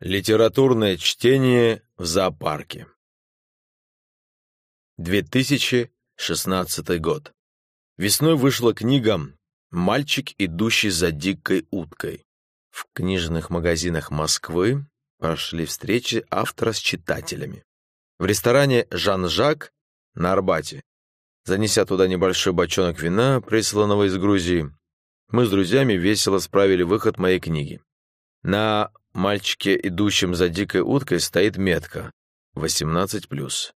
Литературное чтение в зоопарке. 2016 год. Весной вышла книга «Мальчик, идущий за дикой уткой». В книжных магазинах Москвы прошли встречи автора с читателями. В ресторане «Жан-Жак» на Арбате, занеся туда небольшой бочонок вина, присланного из Грузии, мы с друзьями весело справили выход моей книги. На мальчике, идущем за дикой уткой, стоит метка 18+.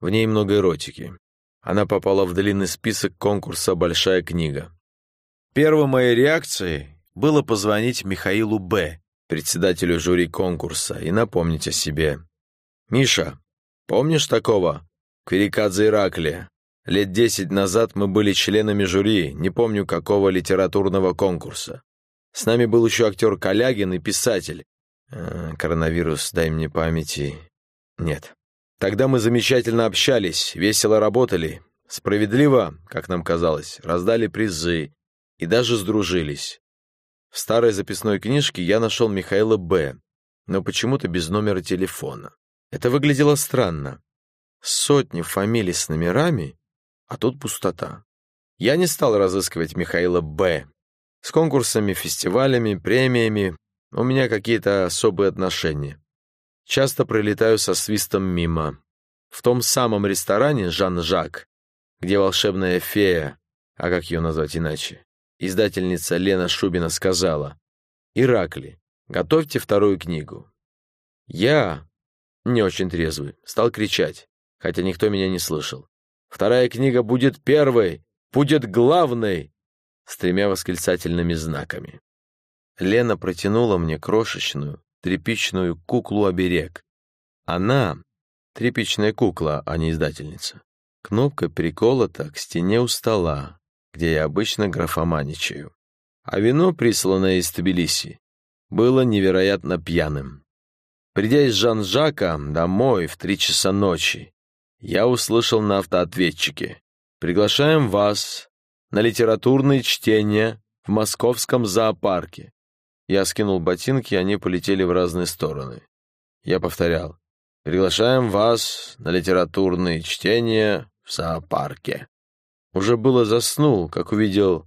В ней много эротики. Она попала в длинный список конкурса «Большая книга». Первой моей реакцией было позвонить Михаилу Б., председателю жюри конкурса, и напомнить о себе. «Миша, помнишь такого? Кверикадзе Ираклия. Лет десять назад мы были членами жюри, не помню какого литературного конкурса. С нами был еще актер Калягин и писатель. Э, коронавирус, дай мне памяти. Нет. Тогда мы замечательно общались, весело работали. Справедливо, как нам казалось, раздали призы и даже сдружились. В старой записной книжке я нашел Михаила Б., но почему-то без номера телефона. Это выглядело странно. Сотни фамилий с номерами, а тут пустота. Я не стал разыскивать Михаила Б. С конкурсами, фестивалями, премиями у меня какие-то особые отношения. Часто прилетаю со свистом мимо. В том самом ресторане «Жан-Жак», где волшебная фея, а как ее назвать иначе, издательница Лена Шубина сказала, «Иракли, готовьте вторую книгу». Я, не очень трезвый, стал кричать, хотя никто меня не слышал. «Вторая книга будет первой, будет главной!» с тремя восклицательными знаками. Лена протянула мне крошечную, тряпичную куклу-оберег. Она — тряпичная кукла, а не издательница. Кнопка приколота к стене у стола, где я обычно графоманичаю. А вино, присланное из Тбилиси, было невероятно пьяным. Придя из Жан-Жака домой в три часа ночи, я услышал на автоответчике «Приглашаем вас на литературные чтения в московском зоопарке». Я скинул ботинки, и они полетели в разные стороны. Я повторял. «Приглашаем вас на литературные чтения в зоопарке». Уже было заснул, как увидел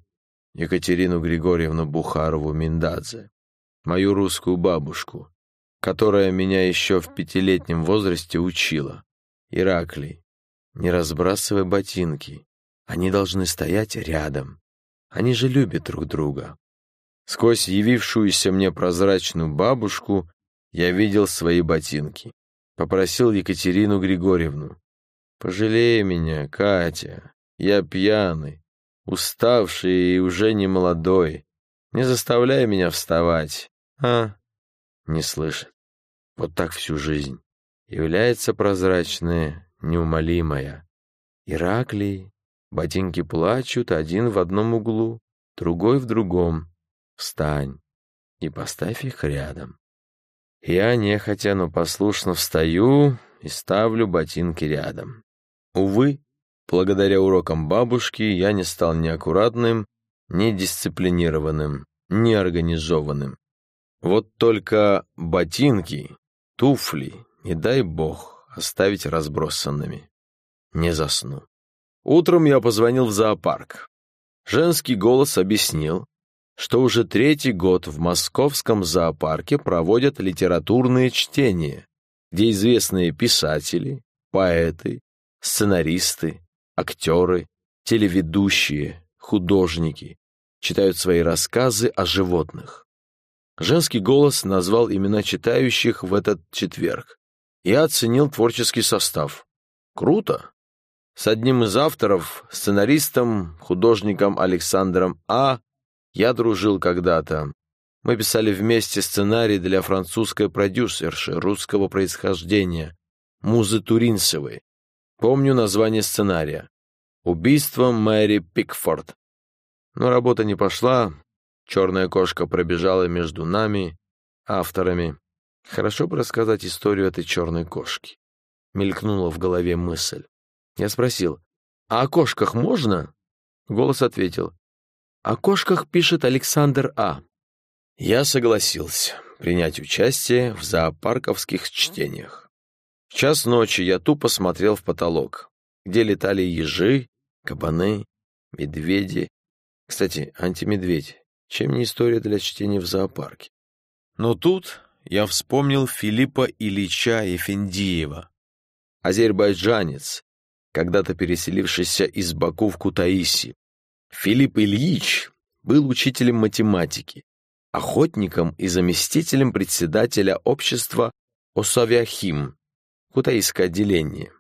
Екатерину Григорьевну Бухарову-Миндадзе, мою русскую бабушку, которая меня еще в пятилетнем возрасте учила. Ираклий, не разбрасывай ботинки. Они должны стоять рядом. Они же любят друг друга. Сквозь явившуюся мне прозрачную бабушку я видел свои ботинки. Попросил Екатерину Григорьевну. «Пожалей меня, Катя. Я пьяный, уставший и уже не молодой. Не заставляй меня вставать, а?» Не слышит. Вот так всю жизнь. Является прозрачная, неумолимая. Ираклий Ботинки плачут, один в одном углу, другой в другом. Встань и поставь их рядом. Я нехотя, но послушно встаю и ставлю ботинки рядом. Увы, благодаря урокам бабушки я не стал ни аккуратным, ни дисциплинированным, ни организованным. Вот только ботинки, туфли, не дай бог, оставить разбросанными. Не засну. Утром я позвонил в зоопарк. Женский голос объяснил, что уже третий год в московском зоопарке проводят литературные чтения, где известные писатели, поэты, сценаристы, актеры, телеведущие, художники читают свои рассказы о животных. Женский голос назвал имена читающих в этот четверг. Я оценил творческий состав. Круто! С одним из авторов, сценаристом, художником Александром А. я дружил когда-то. Мы писали вместе сценарий для французской продюсерши русского происхождения, Музы Туринцевой. Помню название сценария. «Убийство Мэри Пикфорд». Но работа не пошла. Черная кошка пробежала между нами, авторами. Хорошо бы рассказать историю этой черной кошки. Мелькнула в голове мысль. Я спросил, «А о кошках можно?» Голос ответил, «О кошках пишет Александр А». Я согласился. принять участие в зоопарковских чтениях. В час ночи я тупо смотрел в потолок, где летали ежи, кабаны, медведи. Кстати, антимедведь. Чем не история для чтения в зоопарке? Но тут я вспомнил Филиппа Ильича Ефендиева, азербайджанец, когда-то переселившийся из Баку в Кутаиси. Филипп Ильич был учителем математики, охотником и заместителем председателя общества Осавиахим, кутаисское отделение.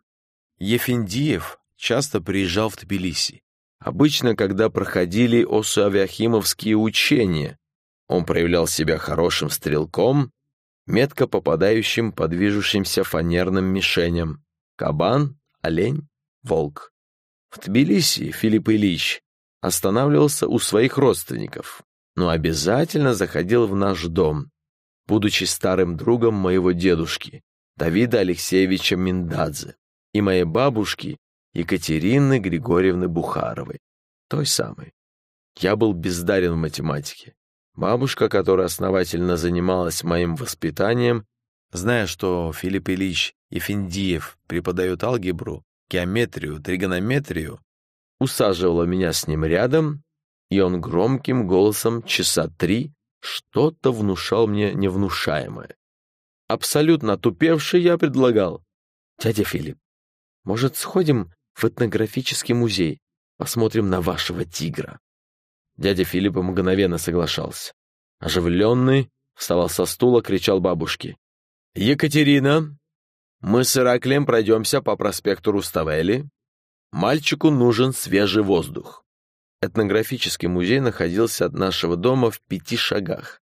Ефендиев часто приезжал в Тбилиси. Обычно, когда проходили осавиахимовские учения, он проявлял себя хорошим стрелком, метко попадающим по движущимся фанерным мишеням. Кабан, олень, волк. В Тбилиси Филипп Ильич останавливался у своих родственников, но обязательно заходил в наш дом, будучи старым другом моего дедушки, Давида Алексеевича Миндадзе, и моей бабушки Екатерины Григорьевны Бухаровой, той самой. Я был бездарен в математике. Бабушка, которая основательно занималась моим воспитанием, зная, что Филипп Ильич Ефендиев преподает алгебру, геометрию, тригонометрию, усаживала меня с ним рядом, и он громким голосом часа три что-то внушал мне невнушаемое. Абсолютно тупевший я предлагал. «Дядя Филипп, может, сходим в этнографический музей, посмотрим на вашего тигра?» Дядя Филипп мгновенно соглашался. Оживленный, вставал со стула, кричал бабушке. «Екатерина, мы с Ираклием пройдемся по проспекту Руставели. Мальчику нужен свежий воздух». Этнографический музей находился от нашего дома в пяти шагах.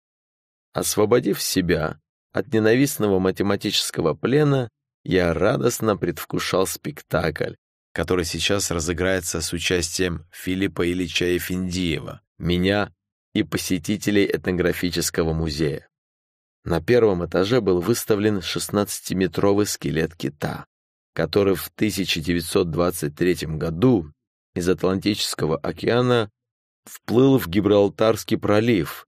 Освободив себя от ненавистного математического плена, я радостно предвкушал спектакль, который сейчас разыграется с участием Филиппа Ильича Ефиндиева, меня и посетителей этнографического музея. На первом этаже был выставлен 16-метровый скелет кита, который в 1923 году из Атлантического океана вплыл в Гибралтарский пролив,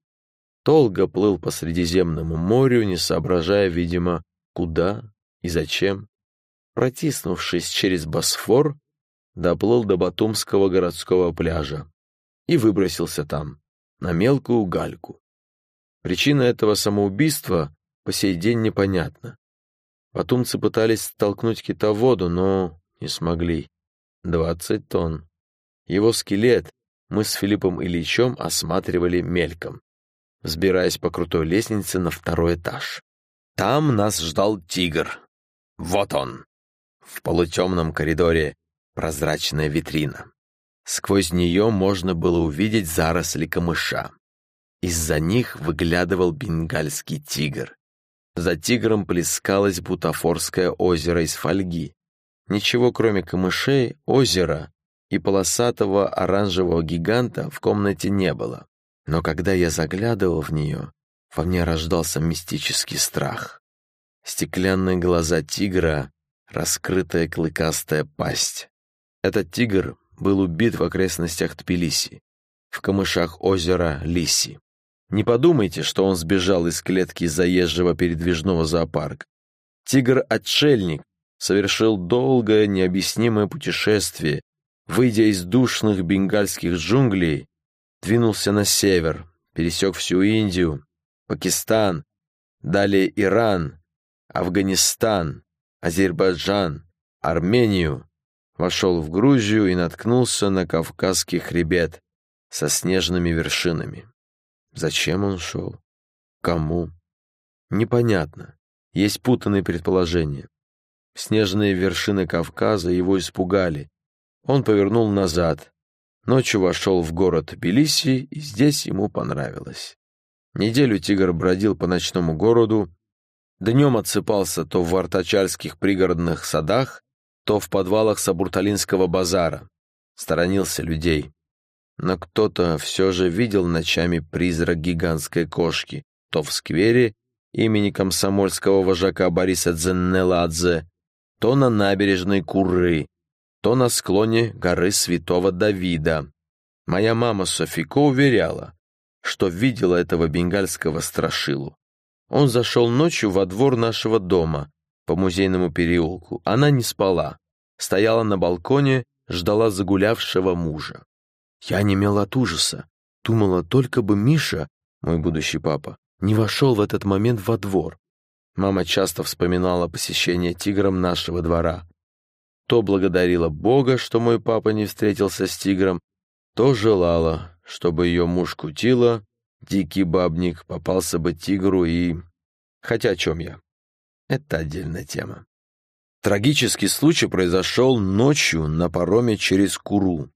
долго плыл по Средиземному морю, не соображая, видимо, куда и зачем. Протиснувшись через Босфор, доплыл до Батумского городского пляжа и выбросился там, на мелкую гальку. Причина этого самоубийства по сей день непонятна. Батумцы пытались столкнуть кита в воду, но не смогли. Двадцать тонн. Его скелет мы с Филиппом Ильичем осматривали мельком, взбираясь по крутой лестнице на второй этаж. Там нас ждал тигр. Вот он. В полутемном коридоре прозрачная витрина. Сквозь нее можно было увидеть заросли камыша. Из-за них выглядывал бенгальский тигр. За тигром плескалось бутафорское озеро из фольги. Ничего, кроме камышей, озера и полосатого оранжевого гиганта в комнате не было. Но когда я заглядывал в нее, во мне рождался мистический страх. Стеклянные глаза тигра, раскрытая клыкастая пасть. Этот тигр был убит в окрестностях Тбилиси, в камышах озера Лиси. Не подумайте, что он сбежал из клетки заезжего передвижного зоопарка. Тигр-отшельник совершил долгое необъяснимое путешествие, выйдя из душных бенгальских джунглей, двинулся на север, пересек всю Индию, Пакистан, далее Иран, Афганистан, Азербайджан, Армению, вошел в Грузию и наткнулся на Кавказский хребет со снежными вершинами. Зачем он шел? Кому? Непонятно. Есть путанные предположения. Снежные вершины Кавказа его испугали. Он повернул назад. Ночью вошел в город Тбилиси, и здесь ему понравилось. Неделю тигр бродил по ночному городу, днем отсыпался то в артачальских пригородных садах, то в подвалах Сабурталинского базара. Сторонился людей. Но кто-то все же видел ночами призрак гигантской кошки, то в сквере имени комсомольского вожака Бориса Дзеннеладзе, то на набережной Куры, то на склоне горы Святого Давида. Моя мама Софико уверяла, что видела этого бенгальского страшилу. Он зашел ночью во двор нашего дома по музейному переулку. Она не спала. Стояла на балконе, ждала загулявшего мужа. Я немела от ужаса. Думала, только бы Миша, мой будущий папа, не вошел в этот момент во двор. Мама часто вспоминала посещение тигром нашего двора. То благодарила Бога, что мой папа не встретился с тигром, то желала, чтобы ее муж кутила, дикий бабник попался бы тигру и... Хотя о чем я? Это отдельная тема. Трагический случай произошел ночью на пароме через Куру.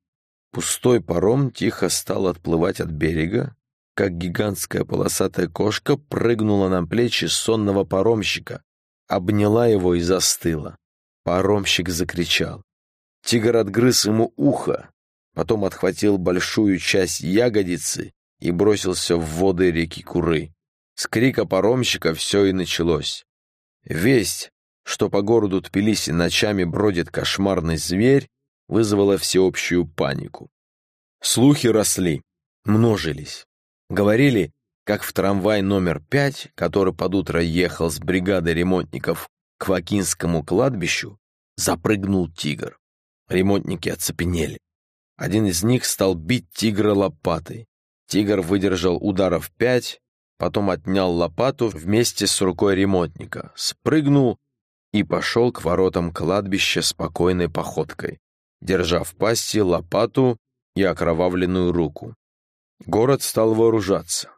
Пустой паром тихо стал отплывать от берега, как гигантская полосатая кошка прыгнула на плечи сонного паромщика, обняла его и застыла. Паромщик закричал. Тигр отгрыз ему ухо, потом отхватил большую часть ягодицы и бросился в воды реки Куры. С крика паромщика все и началось. Весть, что по городу Тбилиси ночами бродит кошмарный зверь, вызвала всеобщую панику. Слухи росли, множились. Говорили, как в трамвай номер пять, который под утро ехал с бригадой ремонтников к Вакинскому кладбищу запрыгнул тигр. Ремонтники оцепенели. Один из них стал бить тигра лопатой. Тигр выдержал ударов пять, потом отнял лопату вместе с рукой ремонтника, спрыгнул и пошел к воротам кладбища спокойной походкой, держа в пасти лопату и окровавленную руку. Город стал вооружаться.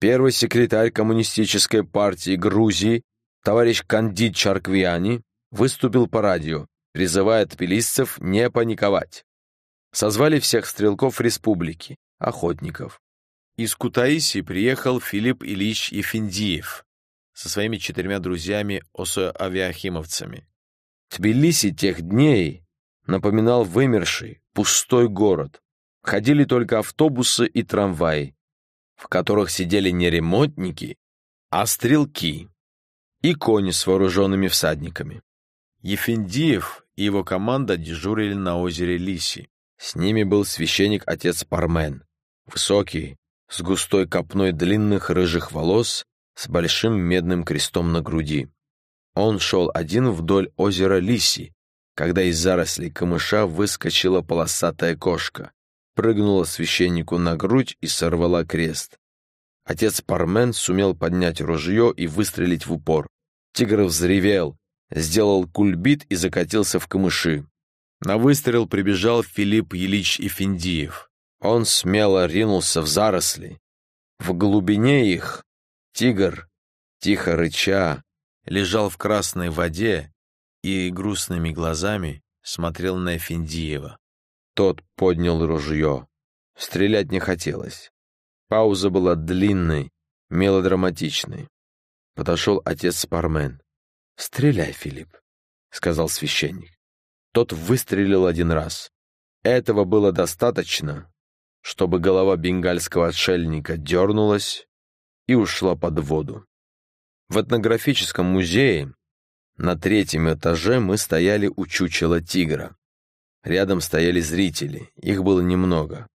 Первый секретарь Коммунистической партии Грузии товарищ Кандид Чарквиани выступил по радио, призывая тбилисцев не паниковать. Созвали всех стрелков республики, охотников. Из Кутаиси приехал Филипп Ильич Ефиндиев со своими четырьмя друзьями осо-авиахимовцами. Тбилиси тех дней напоминал вымерший, пустой город. Ходили только автобусы и трамваи, в которых сидели не ремонтники, а стрелки и кони с вооруженными всадниками. Ефендиев и его команда дежурили на озере Лиси. С ними был священник-отец Пармен, высокий, с густой копной длинных рыжих волос, с большим медным крестом на груди. Он шел один вдоль озера Лиси, когда из зарослей камыша выскочила полосатая кошка, прыгнула священнику на грудь и сорвала крест. Отец Пармен сумел поднять ружье и выстрелить в упор. Тигр взревел, сделал кульбит и закатился в камыши. На выстрел прибежал Филипп Ильич Ифиндиев. Он смело ринулся в заросли. В глубине их тигр, тихо рыча, лежал в красной воде и грустными глазами смотрел на Эфиндиева. Тот поднял ружье. Стрелять не хотелось. Пауза была длинной, мелодраматичной. Подошел отец Спармен. «Стреляй, Филипп», — сказал священник. Тот выстрелил один раз. Этого было достаточно, чтобы голова бенгальского отшельника дернулась и ушла под воду. В этнографическом музее на третьем этаже мы стояли у чучела тигра. Рядом стояли зрители, их было немного.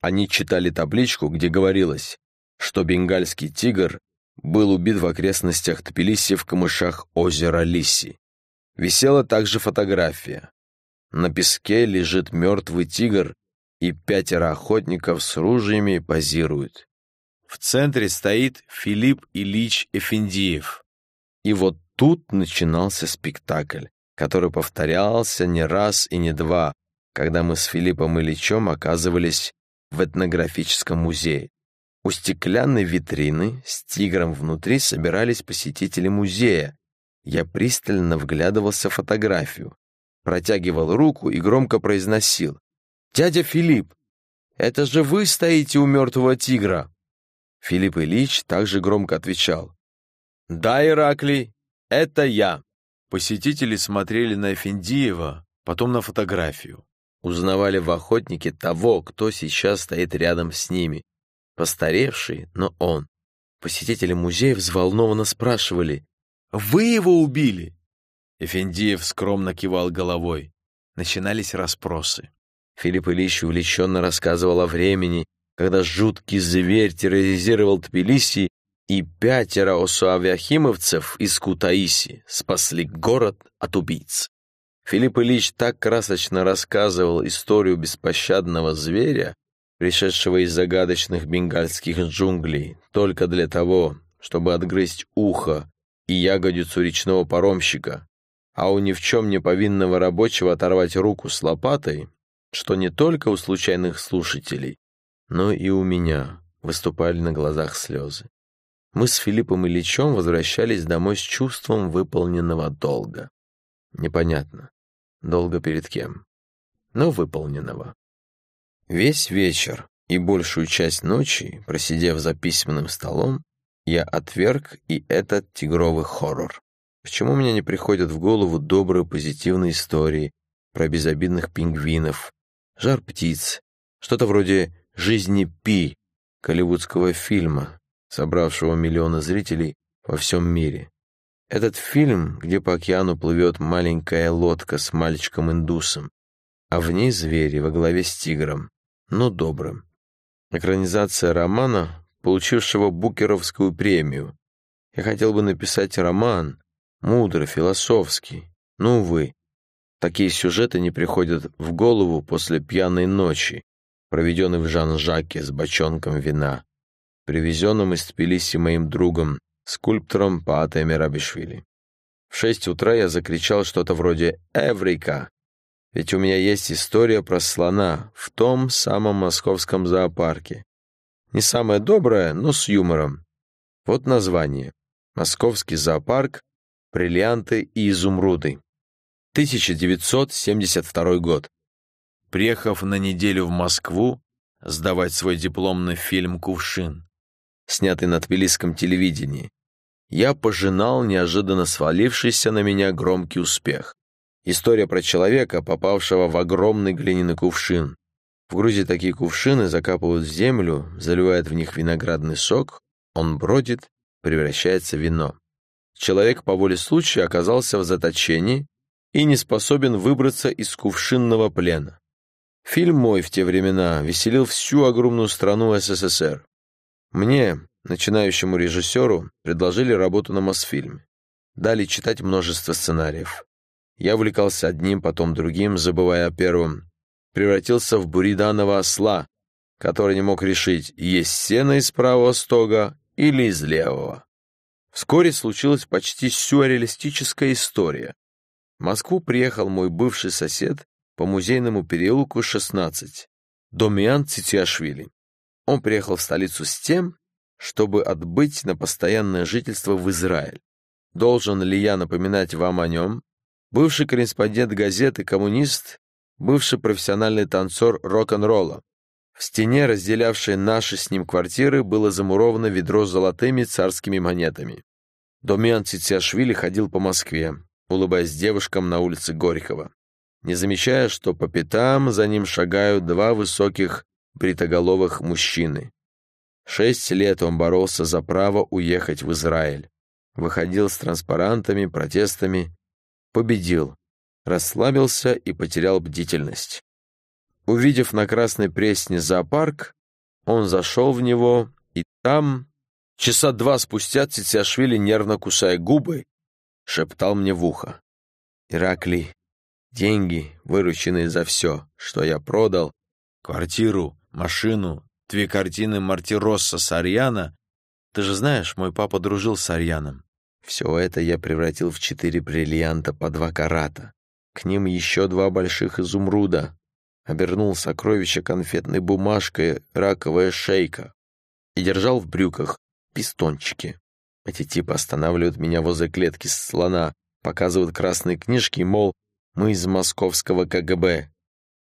Они читали табличку, где говорилось, что бенгальский тигр был убит в окрестностях Тбилиси в камышах озера Лиси. Висела также фотография. На песке лежит мертвый тигр, и пятеро охотников с ружьями позируют. В центре стоит Филипп Ильич Эфендиев. И вот тут начинался спектакль, который повторялся не раз и не два, когда мы с Филиппом Ильичем оказывались в этнографическом музее. У стеклянной витрины с тигром внутри собирались посетители музея. Я пристально вглядывался в фотографию, протягивал руку и громко произносил. «Дядя Филипп, это же вы стоите у мертвого тигра!» Филипп Ильич также громко отвечал. «Да, Ираклий, это я!» Посетители смотрели на Эфендиева, потом на фотографию. Узнавали в охотнике того, кто сейчас стоит рядом с ними, Постаревший, но он. Посетители музея взволнованно спрашивали, «Вы его убили?» Эфендиев скромно кивал головой. Начинались расспросы. Филипп Ильич увлеченно рассказывал о времени, когда жуткий зверь терроризировал Тбилиси и пятеро осуавиахимовцев из Кутаиси спасли город от убийц. Филипп Ильич так красочно рассказывал историю беспощадного зверя, пришедшего из загадочных бенгальских джунглей, только для того, чтобы отгрызть ухо и ягодицу речного паромщика, а у ни в чем не повинного рабочего оторвать руку с лопатой, что не только у случайных слушателей, но и у меня выступали на глазах слезы. Мы с Филиппом Ильичем возвращались домой с чувством выполненного долга. Непонятно, долго перед кем, но выполненного. Весь вечер и большую часть ночи, просидев за письменным столом, я отверг и этот тигровый хоррор. Почему мне не приходят в голову добрые позитивные истории про безобидных пингвинов, жар птиц, что-то вроде «Жизни Пи» голливудского фильма, собравшего миллионы зрителей во всем мире. Этот фильм, где по океану плывет маленькая лодка с мальчиком-индусом, а в ней звери во главе с тигром, но добрым. Экранизация романа, получившего Букеровскую премию. Я хотел бы написать роман, мудрый, философский, но, увы, такие сюжеты не приходят в голову после пьяной ночи, проведенной в Жан-Жаке с бочонком вина, привезенным из Тбилиси моим другом скульптором Паатой Мирабишвили. В шесть утра я закричал что-то вроде «Эврика!», ведь у меня есть история про слона в том самом московском зоопарке. Не самая добрая, но с юмором. Вот название. Московский зоопарк, бриллианты и изумруды. 1972 год. Приехав на неделю в Москву сдавать свой дипломный фильм «Кувшин», снятый на тбилисском телевидении, я пожинал неожиданно свалившийся на меня громкий успех. История про человека, попавшего в огромный глиняный кувшин. В Грузии такие кувшины закапывают в землю, заливают в них виноградный сок, он бродит, превращается в вино. Человек по воле случая оказался в заточении и не способен выбраться из кувшинного плена. Фильм мой в те времена веселил всю огромную страну СССР. Мне, начинающему режиссеру, предложили работу на Мосфильме. Дали читать множество сценариев. Я увлекался одним, потом другим, забывая о первом. Превратился в буриданного осла, который не мог решить, есть сено из правого стога или из левого. Вскоре случилась почти сюрреалистическая история. В Москву приехал мой бывший сосед по музейному переулку 16, Домиан Цитиашвили. Он приехал в столицу с тем, чтобы отбыть на постоянное жительство в Израиль. Должен ли я напоминать вам о нем? Бывший корреспондент газеты «Коммунист», бывший профессиональный танцор рок-н-ролла. В стене, разделявшей наши с ним квартиры, было замуровано ведро с золотыми царскими монетами. Домиан Цитиашвили ходил по Москве, улыбаясь девушкам на улице Горького, не замечая, что по пятам за ним шагают два высоких бритоголовых мужчины. Шесть лет он боролся за право уехать в Израиль. Выходил с транспарантами, протестами. Победил. Расслабился и потерял бдительность. Увидев на Красной Пресне зоопарк, он зашел в него, и там, часа два спустя, Цицяшвили, нервно кусая губы, шептал мне в ухо. «Ираклий, деньги, вырученные за все, что я продал, квартиру, машину, Две картины Мартиросса с Арьяна. Ты же знаешь, мой папа дружил с Арьяном. Все это я превратил в четыре бриллианта по два карата. К ним еще два больших изумруда. Обернул сокровища конфетной бумажкой раковая шейка и держал в брюках пистончики. Эти типы останавливают меня возле клетки слона, показывают красные книжки, мол, мы из московского КГБ.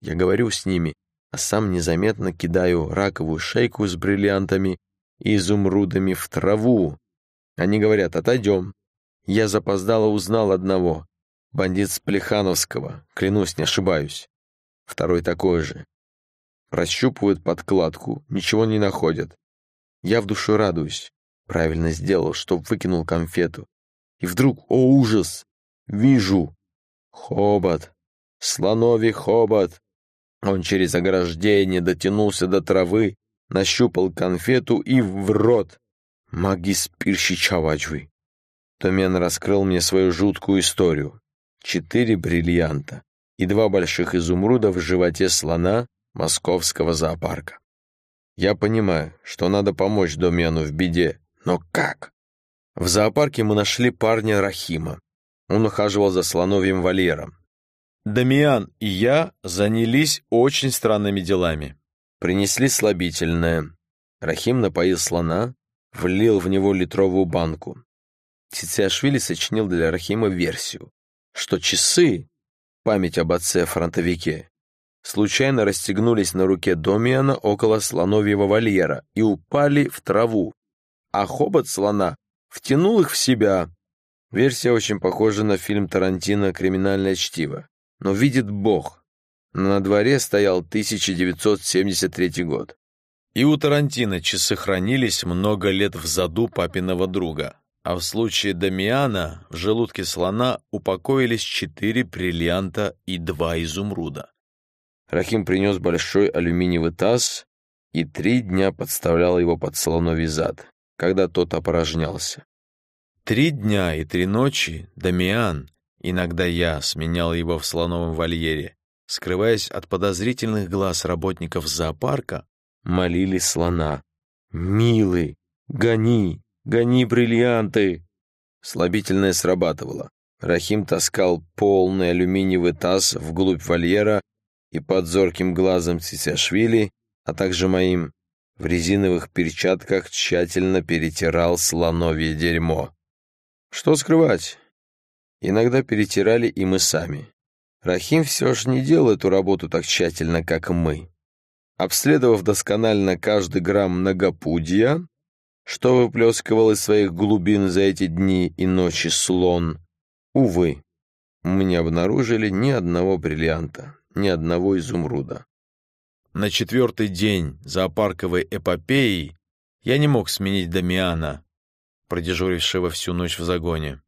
Я говорю с ними, а сам незаметно кидаю раковую шейку с бриллиантами и изумрудами в траву. Они говорят, отойдем. Я запоздало узнал одного. Бандит с Плехановского, клянусь, не ошибаюсь. Второй такой же. Прощупывают подкладку, ничего не находят. Я в душе радуюсь. Правильно сделал, что выкинул конфету. И вдруг, о ужас, вижу. Хобот, слоновий хобот. Он через ограждение дотянулся до травы, нащупал конфету и в рот. Магис Пирщичаваджвы. Томен раскрыл мне свою жуткую историю. Четыре бриллианта и два больших изумруда в животе слона московского зоопарка. Я понимаю, что надо помочь Домену в беде, но как? В зоопарке мы нашли парня Рахима. Он ухаживал за слоновьим вольером. Дамиан и я занялись очень странными делами. Принесли слабительное. Рахим напоил слона, влил в него литровую банку. Цициашвили сочинил для Рахима версию, что часы, память об отце-фронтовике, случайно расстегнулись на руке Домиана около слоновьего вольера и упали в траву, а хобот слона втянул их в себя. Версия очень похожа на фильм Тарантино «Криминальное чтиво». Но видит Бог. На дворе стоял 1973 год. И у Тарантино часы хранились много лет в заду папиного друга, а в случае Дамиана в желудке слона упокоились четыре бриллианта и два изумруда. Рахим принес большой алюминиевый таз и три дня подставлял его под слоновий зад, когда тот опорожнялся. Три дня и три ночи Дамиан, иногда я, сменял его в слоновом вольере, скрываясь от подозрительных глаз работников зоопарка, молили слона. «Милый, гони, гони бриллианты!» Слабительное срабатывало. Рахим таскал полный алюминиевый таз вглубь вольера и под зорким глазом Цисяшвили, а также моим, в резиновых перчатках тщательно перетирал слоновье дерьмо. Что скрывать? Иногда перетирали и мы сами. Рахим все же не делал эту работу так тщательно, как мы. Обследовав досконально каждый грамм многопудия, что выплескивал из своих глубин за эти дни и ночи слон, увы, мы не обнаружили ни одного бриллианта ни одного изумруда. На четвертый день зоопарковой эпопеи я не мог сменить Дамиана, продежурившего всю ночь в загоне.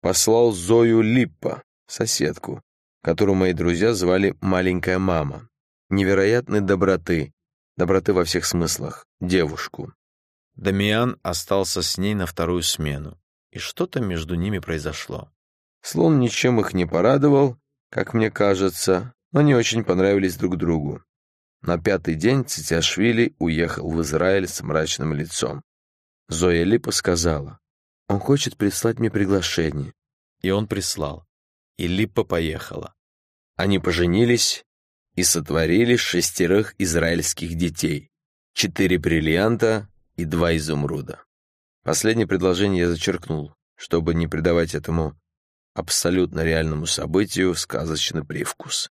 Послал Зою Липпа, соседку, которую мои друзья звали «маленькая мама». Невероятной доброты, доброты во всех смыслах, девушку. Дамиан остался с ней на вторую смену, и что-то между ними произошло. Слон ничем их не порадовал, как мне кажется, но не очень понравились друг другу. На пятый день Цитяшвили уехал в Израиль с мрачным лицом. Зоя Липа сказала, «Он хочет прислать мне приглашение». И он прислал. И Липа поехала. Они поженились и сотворили шестерых израильских детей, четыре бриллианта и два изумруда. Последнее предложение я зачеркнул, чтобы не придавать этому абсолютно реальному событию сказочный привкус.